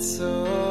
So.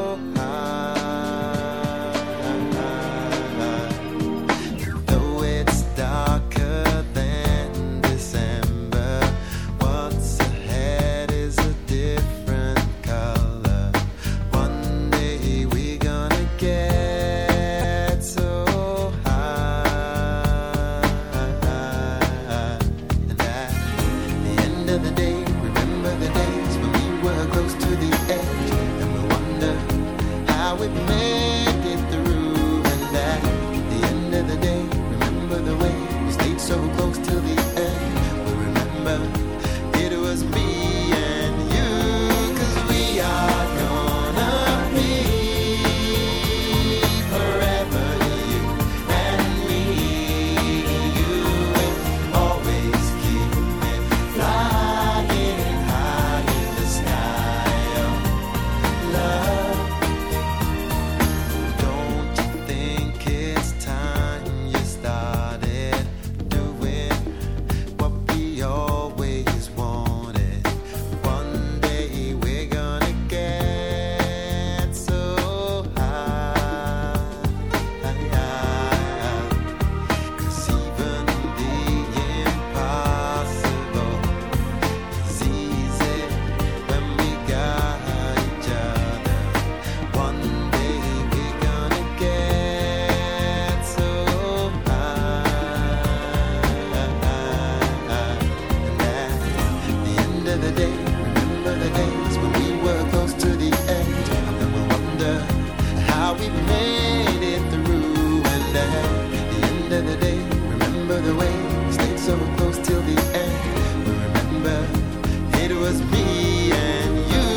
so close till the end. But remember, it was me and you,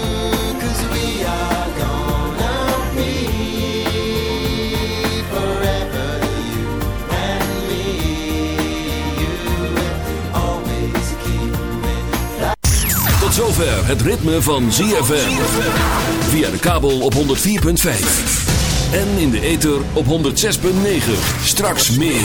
cause we are gonna be. Tot zover het ritme van ZFM. Via de kabel op 104.5. En in de ether op 106.9. Straks meer.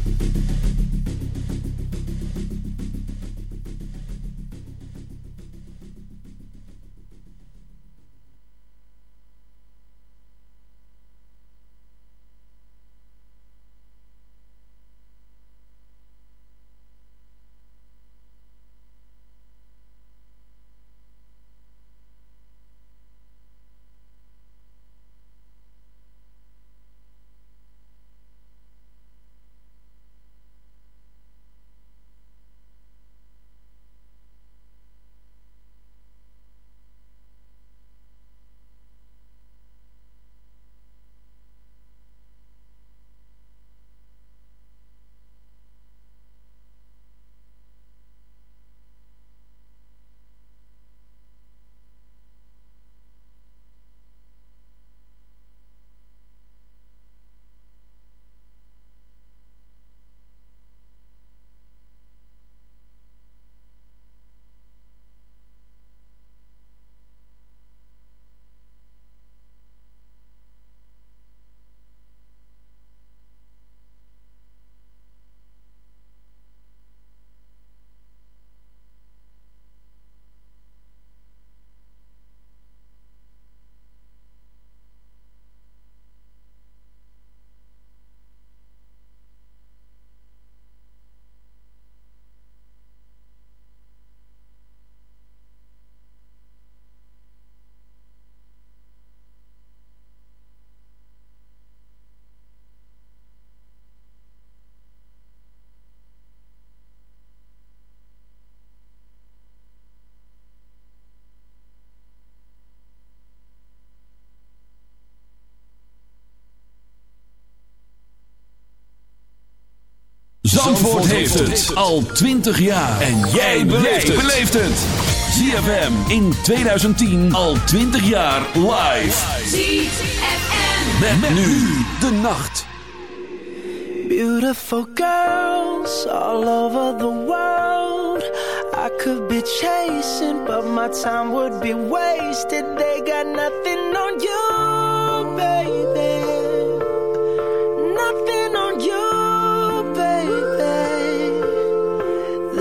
Zandvoort, heeft het al 20 jaar. En jij beleeft het. ZFM in 2010 al 20 jaar live. ZFM. Met, met nu de nacht. Beautiful girls all over the world. I could be chasing, but my time would be wasted. They got nothing on you, baby. Nothing on you.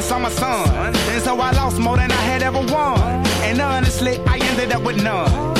dependence on my son. And so I lost more than I had ever won. And honestly, I ended up with none.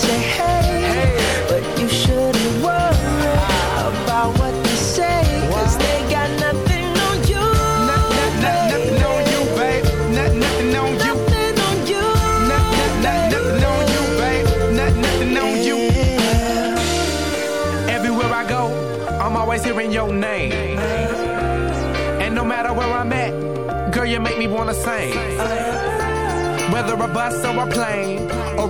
say hey, hey. but you shouldn't worry about what they say, cause they got nothing on you. Nothing on you, babe. Nothing on you. Nothing on you. Nothing on you, babe. Nothing on you. Everywhere I go, I'm always hearing your name. And no matter where I'm at, girl, you make me wanna sing. Whether a bus or a plane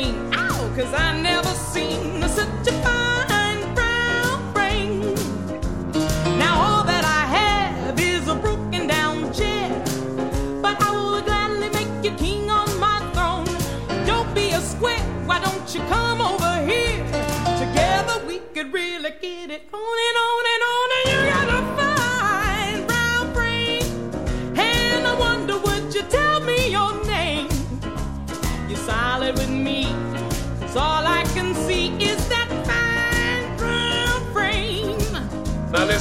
scream, ow, cause I never seen such a fine brown frame. Now all that I have is a broken down chair, but I will gladly make you king on my throne. Don't be a square, why don't you come over here? Together we could really get it on and on and on. And you got a fine brown frame, and I wonder would you tell me your name? You're solid with me,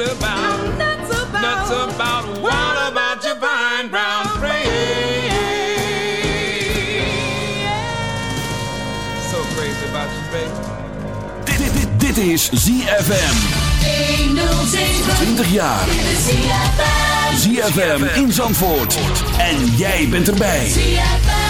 mad about, I'm nuts about, nuts about, what about your fine brown frame? So crazy about you, baby. Dit, dit, dit, dit is ZFM. 20 jaar. ZFM in Zandvoort. En jij bent erbij. Those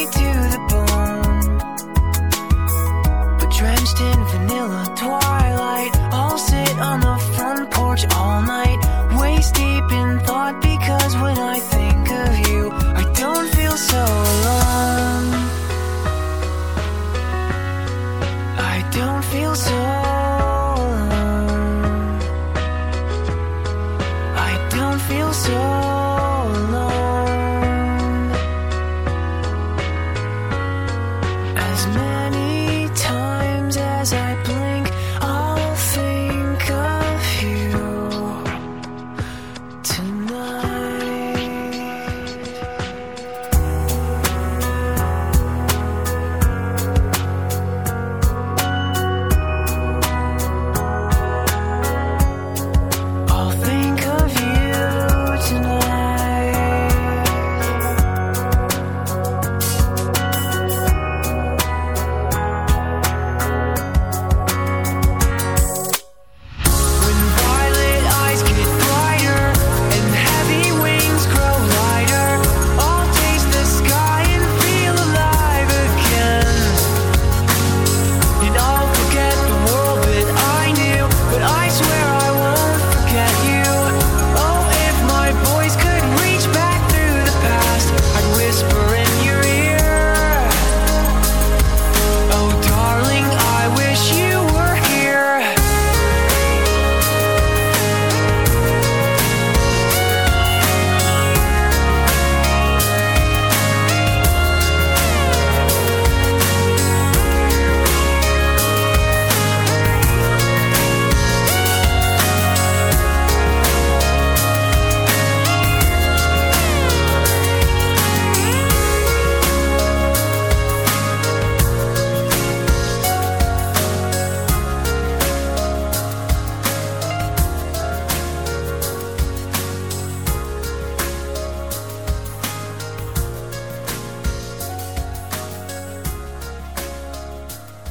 feel so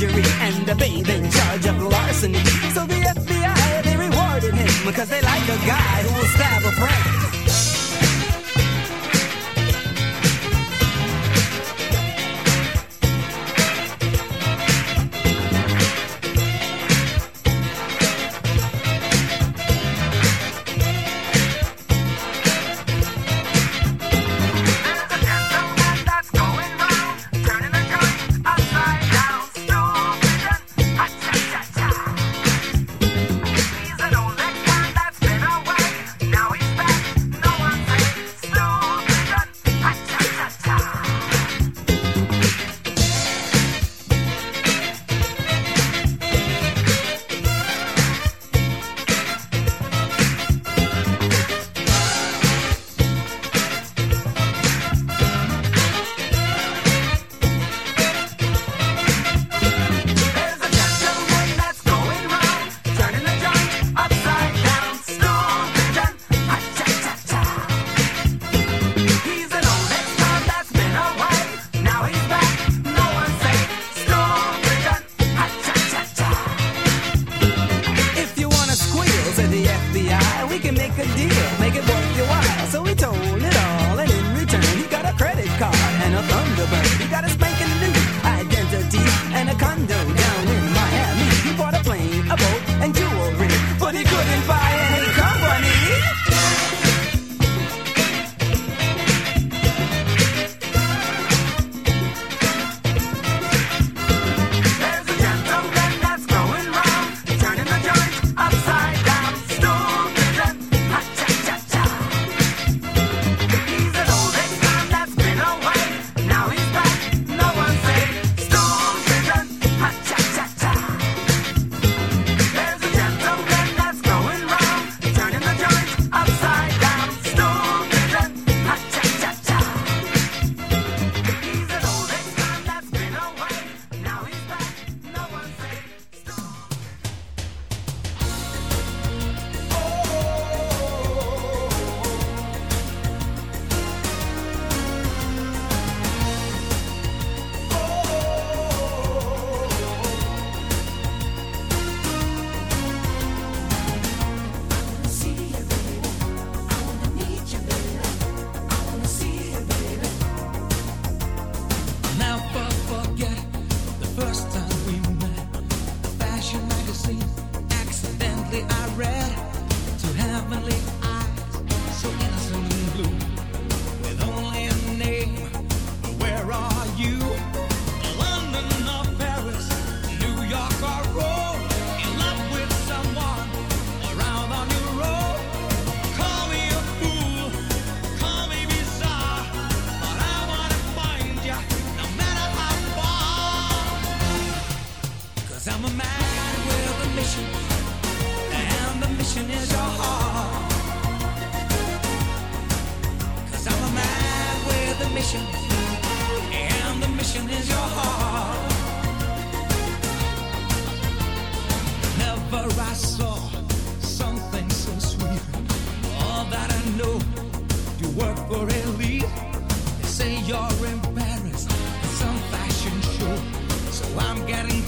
forgery and the babe in charge of larceny. So the FBI, they rewarded him because they like a guy who will stab a friend.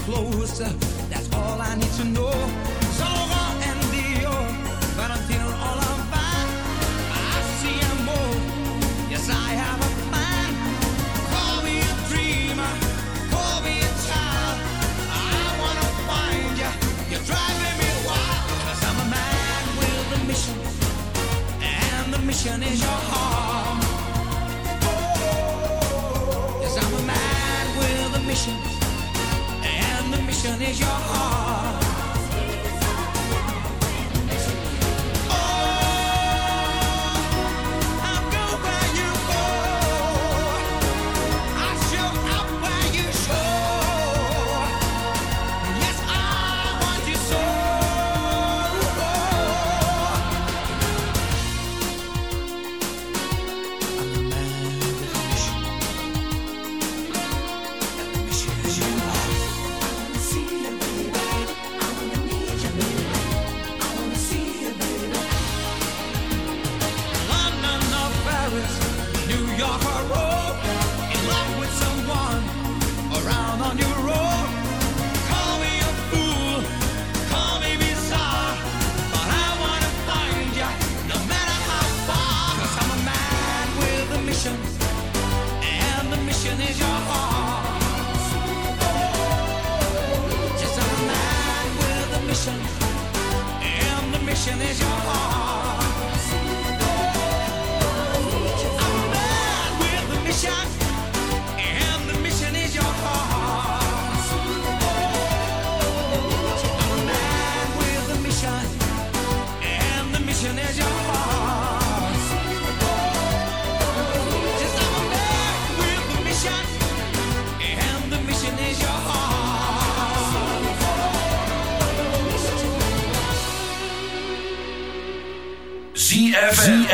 closer. That's all I need to know. Salva and Dio, Valentino all about. I see him more. Yes, I have a plan. Call me a dreamer, call me a child. I wanna find ya. You're driving me wild. i I'm a man with a mission, and the mission is your heart. Yes, I'm a man with a mission passion is your heart.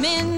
coming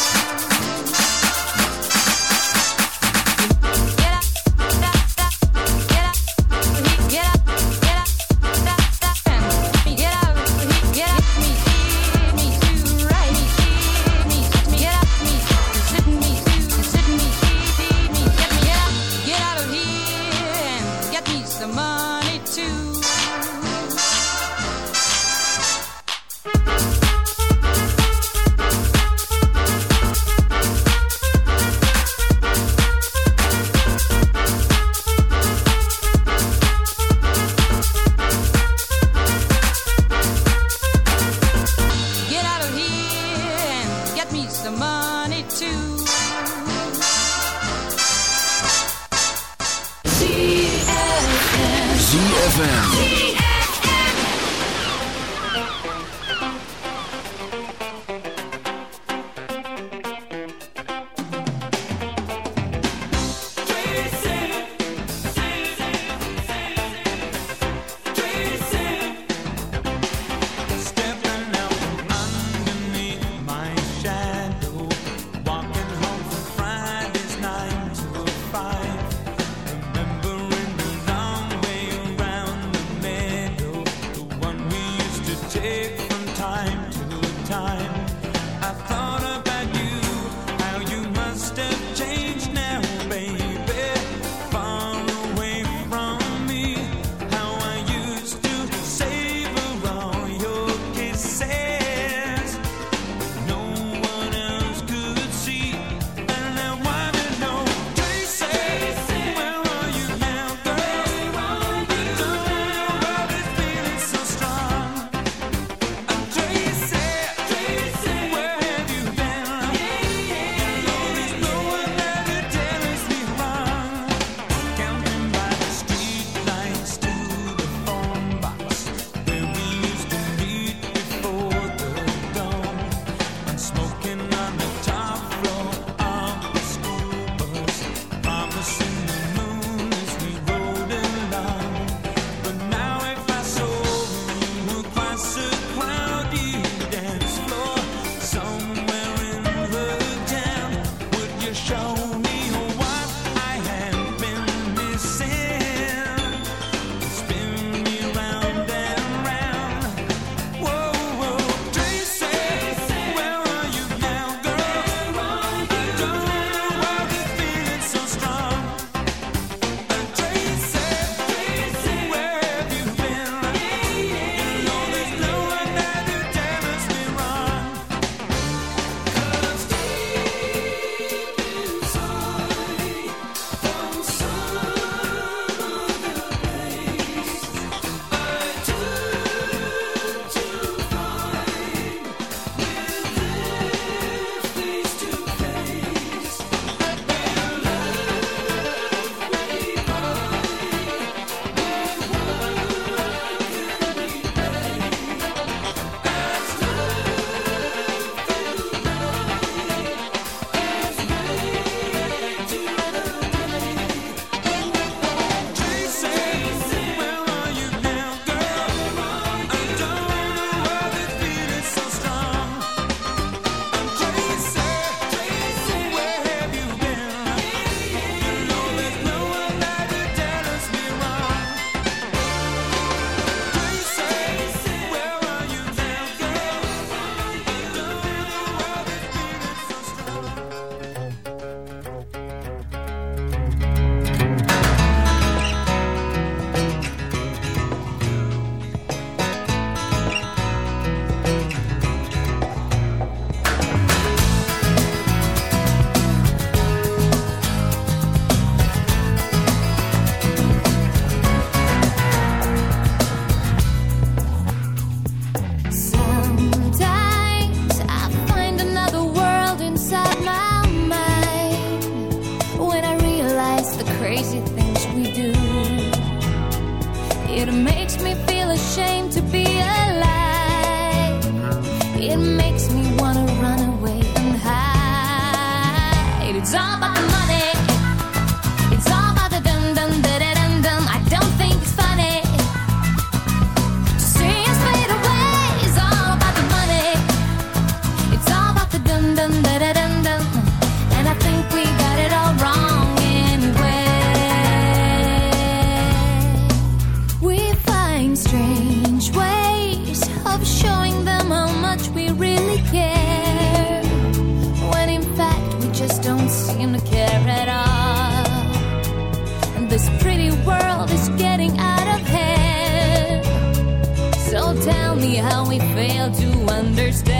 me how we fail to understand.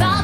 All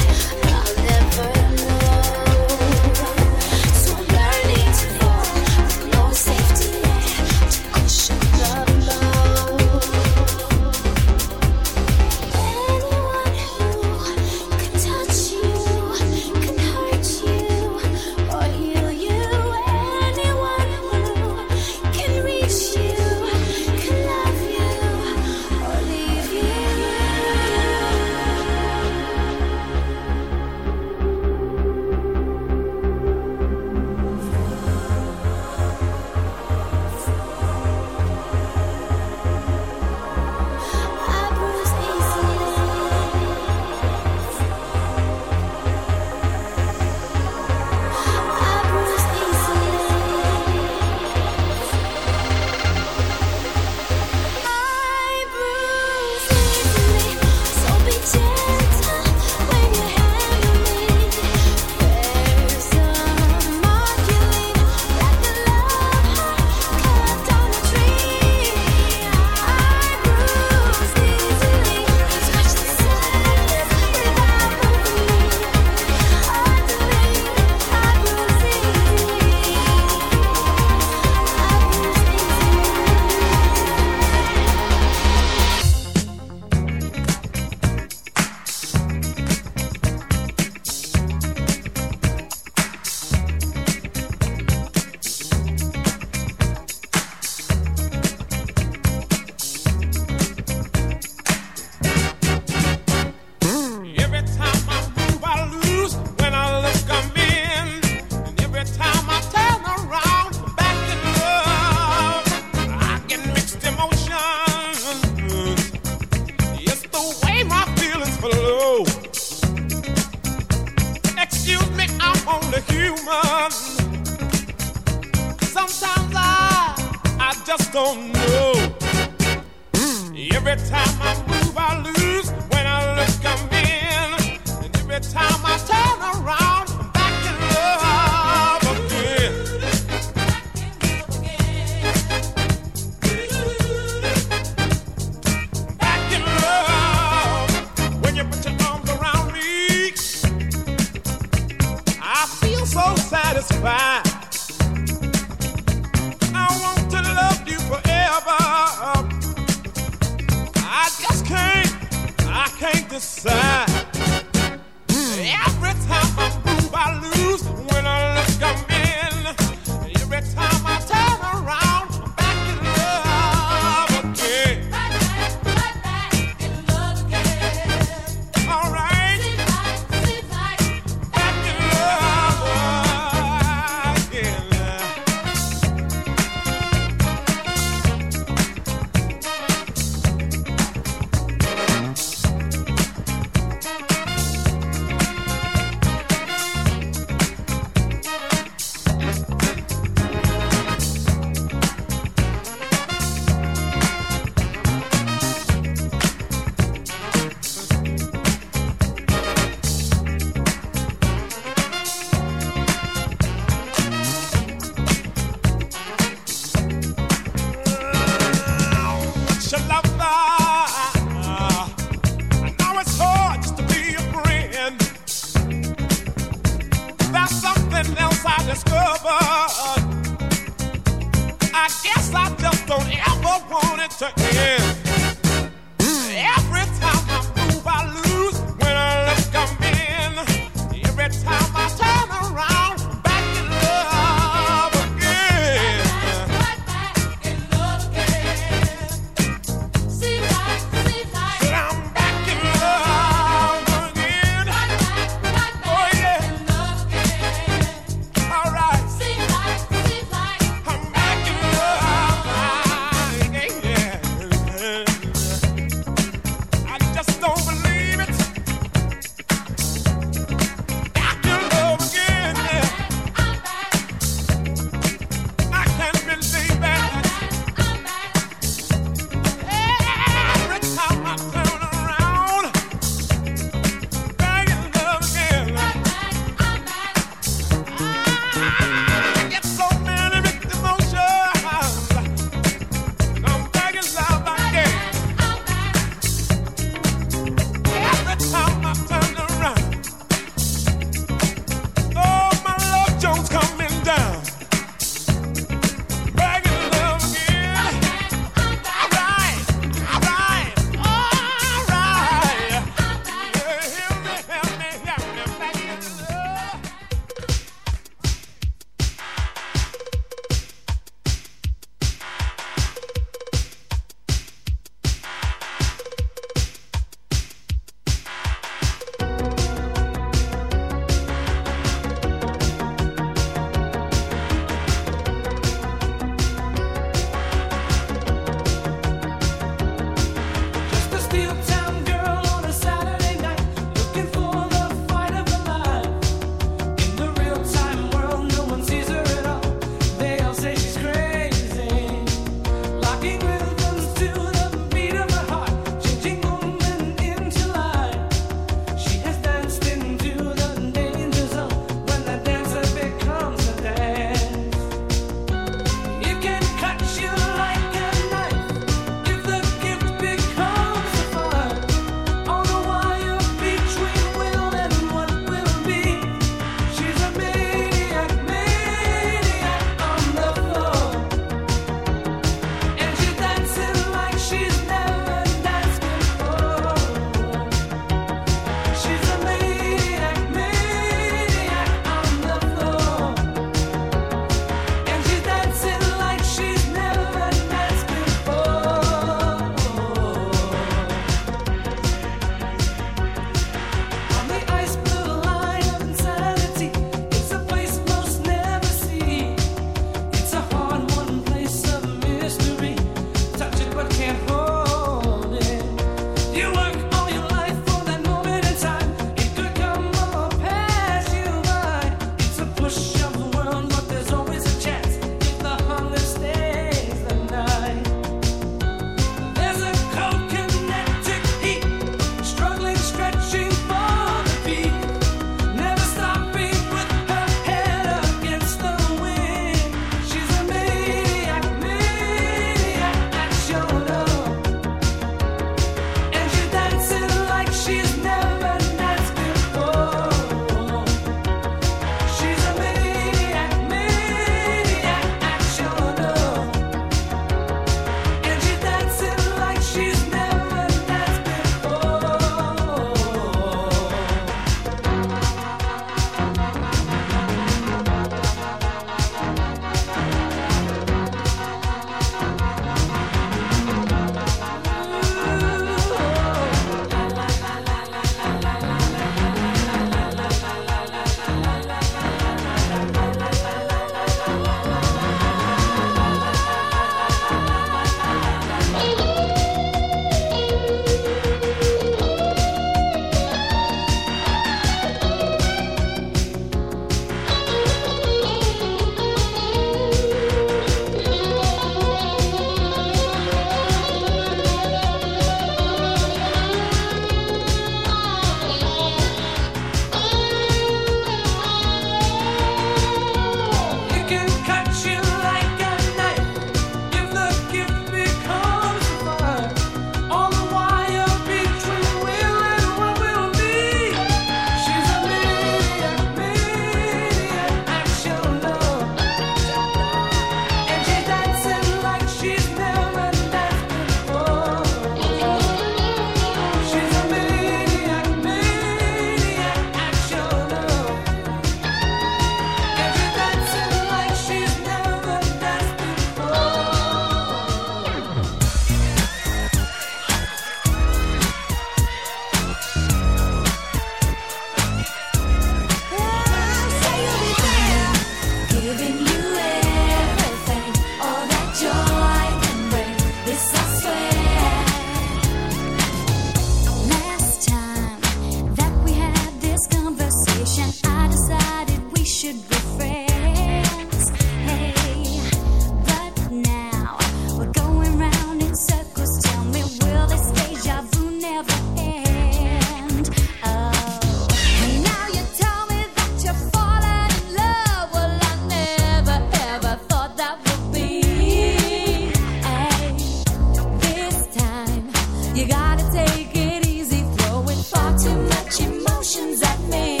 gotta take it easy, throwing far too much emotions at me.